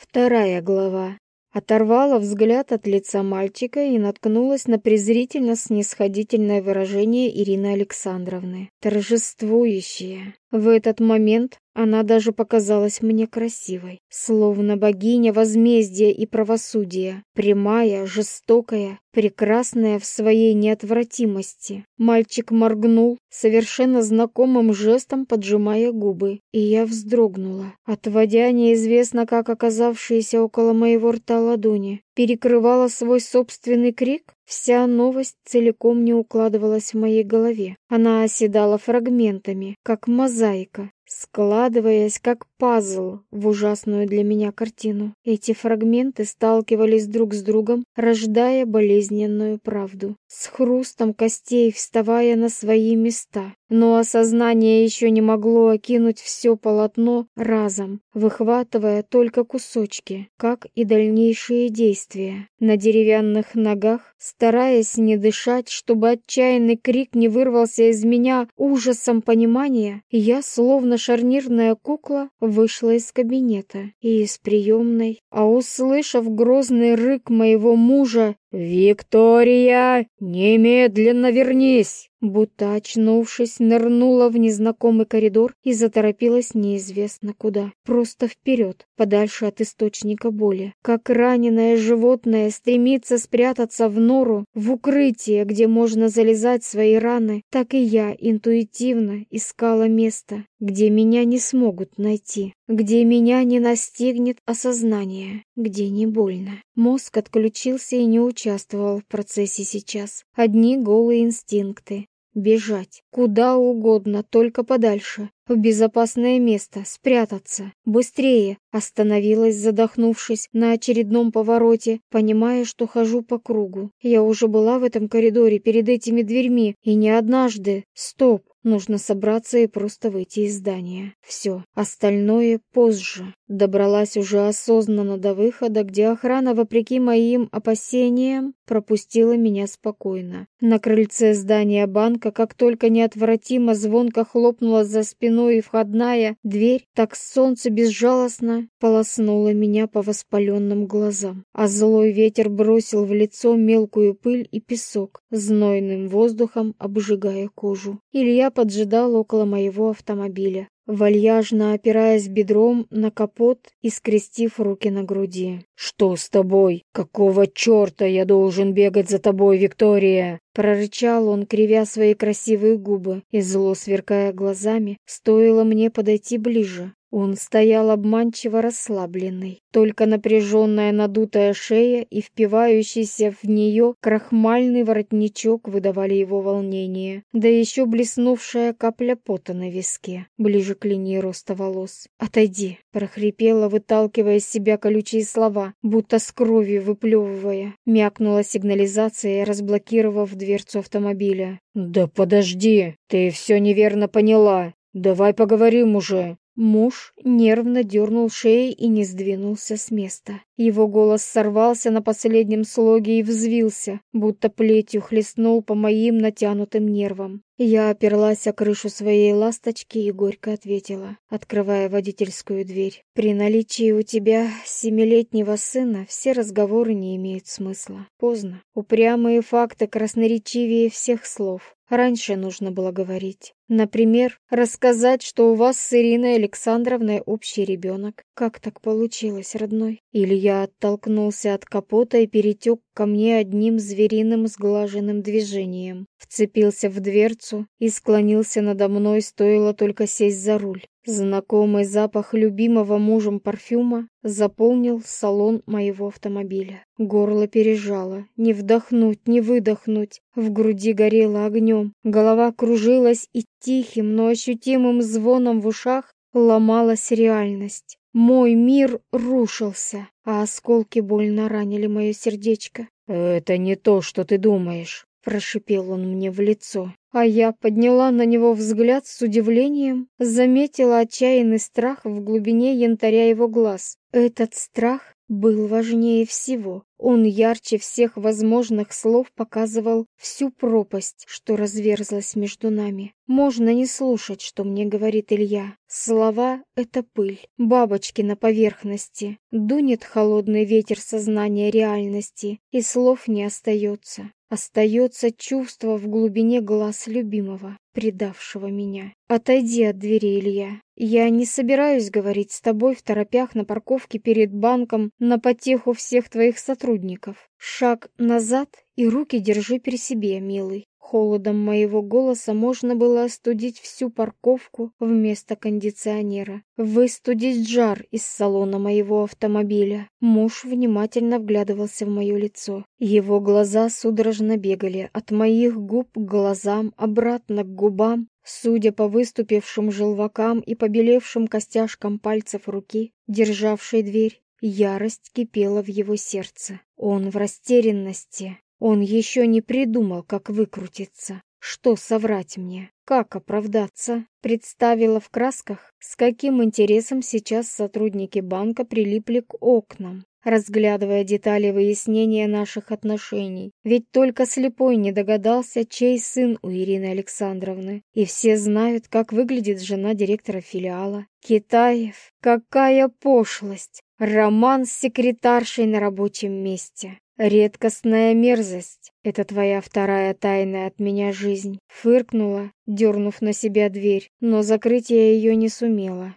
Вторая глава. Оторвала взгляд от лица мальчика и наткнулась на презрительно-снисходительное выражение Ирины Александровны. Торжествующее. В этот момент она даже показалась мне красивой, словно богиня возмездия и правосудия, прямая, жестокая, прекрасная в своей неотвратимости. Мальчик моргнул, совершенно знакомым жестом поджимая губы, и я вздрогнула, отводя неизвестно как оказавшиеся около моего рта ладони. Перекрывала свой собственный крик? Вся новость целиком не укладывалась в моей голове. Она оседала фрагментами, как мозаика, складываясь как пазл в ужасную для меня картину. Эти фрагменты сталкивались друг с другом, рождая болезненную правду, с хрустом костей вставая на свои места. Но осознание еще не могло окинуть все полотно разом, выхватывая только кусочки, как и дальнейшие действия. На деревянных ногах, стараясь не дышать, чтобы отчаянный крик не вырвался из меня ужасом понимания, я, словно шарнирная кукла, вышла из кабинета и из приемной, а услышав грозный рык моего мужа «Виктория, немедленно вернись!» Будто очнувшись, нырнула в незнакомый коридор и заторопилась неизвестно куда. Просто вперед, подальше от источника боли. Как раненое животное стремится спрятаться в нору, в укрытие, где можно залезать свои раны, так и я интуитивно искала место, где меня не смогут найти, где меня не настигнет осознание, где не больно. Мозг отключился и не участвовал в процессе сейчас. Одни голые инстинкты. Бежать. Куда угодно, только подальше в безопасное место, спрятаться. Быстрее! Остановилась, задохнувшись на очередном повороте, понимая, что хожу по кругу. Я уже была в этом коридоре перед этими дверьми, и не однажды. Стоп! Нужно собраться и просто выйти из здания. Все. Остальное позже. Добралась уже осознанно до выхода, где охрана, вопреки моим опасениям, пропустила меня спокойно. На крыльце здания банка, как только неотвратимо звонко хлопнула за спиной входная дверь, так солнце безжалостно полоснуло меня по воспаленным глазам, а злой ветер бросил в лицо мелкую пыль и песок, знойным воздухом обжигая кожу. Илья поджидал около моего автомобиля, вальяжно опираясь бедром на капот и скрестив руки на груди. «Что с тобой? Какого черта я должен бегать за тобой, Виктория?» Прорычал он, кривя свои красивые губы и зло сверкая глазами, стоило мне подойти ближе. Он стоял обманчиво расслабленный, только напряженная надутая шея и впивающийся в нее крахмальный воротничок выдавали его волнение, да еще блеснувшая капля пота на виске, ближе к линии роста волос. «Отойди!» — прохрипела, выталкивая из себя колючие слова, будто с кровью выплевывая. Мякнула сигнализация, разблокировав дверцу автомобиля. «Да подожди, ты все неверно поняла. Давай поговорим уже!» Муж нервно дернул шеей и не сдвинулся с места. Его голос сорвался на последнем слоге и взвился, будто плетью хлестнул по моим натянутым нервам. Я оперлась о крышу своей ласточки и горько ответила, открывая водительскую дверь. «При наличии у тебя семилетнего сына все разговоры не имеют смысла. Поздно. Упрямые факты красноречивее всех слов. Раньше нужно было говорить. Например, рассказать, что у вас с Ириной Александровной общий ребенок. Как так получилось, родной? Или я оттолкнулся от капота и перетек ко мне одним звериным сглаженным движением. Вцепился в дверцу и склонился надо мной, стоило только сесть за руль. Знакомый запах любимого мужем парфюма заполнил салон моего автомобиля. Горло пережало, не вдохнуть, не выдохнуть. В груди горело огнем, голова кружилась и тихим, но ощутимым звоном в ушах ломалась реальность. Мой мир рушился, а осколки больно ранили мое сердечко. «Это не то, что ты думаешь», — прошипел он мне в лицо. А я подняла на него взгляд с удивлением, заметила отчаянный страх в глубине янтаря его глаз. Этот страх был важнее всего. Он ярче всех возможных слов показывал всю пропасть, что разверзлась между нами. Можно не слушать, что мне говорит Илья. Слова — это пыль, бабочки на поверхности. Дунет холодный ветер сознания реальности, и слов не остается. Остается чувство в глубине глаз любимого, предавшего меня. Отойди от двери, Илья. Я не собираюсь говорить с тобой в торопях на парковке перед банком на потеху всех твоих сотрудников. Шаг назад и руки держи при себе, милый. Холодом моего голоса можно было остудить всю парковку вместо кондиционера, выстудить жар из салона моего автомобиля. Муж внимательно вглядывался в мое лицо. Его глаза судорожно бегали от моих губ к глазам, обратно к губам. Судя по выступившим желвакам и побелевшим костяшкам пальцев руки, державшей дверь, ярость кипела в его сердце. Он в растерянности, он еще не придумал, как выкрутиться. Что соврать мне? Как оправдаться? Представила в красках, с каким интересом сейчас сотрудники банка прилипли к окнам, разглядывая детали выяснения наших отношений. Ведь только слепой не догадался, чей сын у Ирины Александровны. И все знают, как выглядит жена директора филиала. Китаев, какая пошлость! Роман с секретаршей на рабочем месте. «Редкостная мерзость. Это твоя вторая тайная от меня жизнь». Фыркнула, дернув на себя дверь, но закрыть я ее не сумела.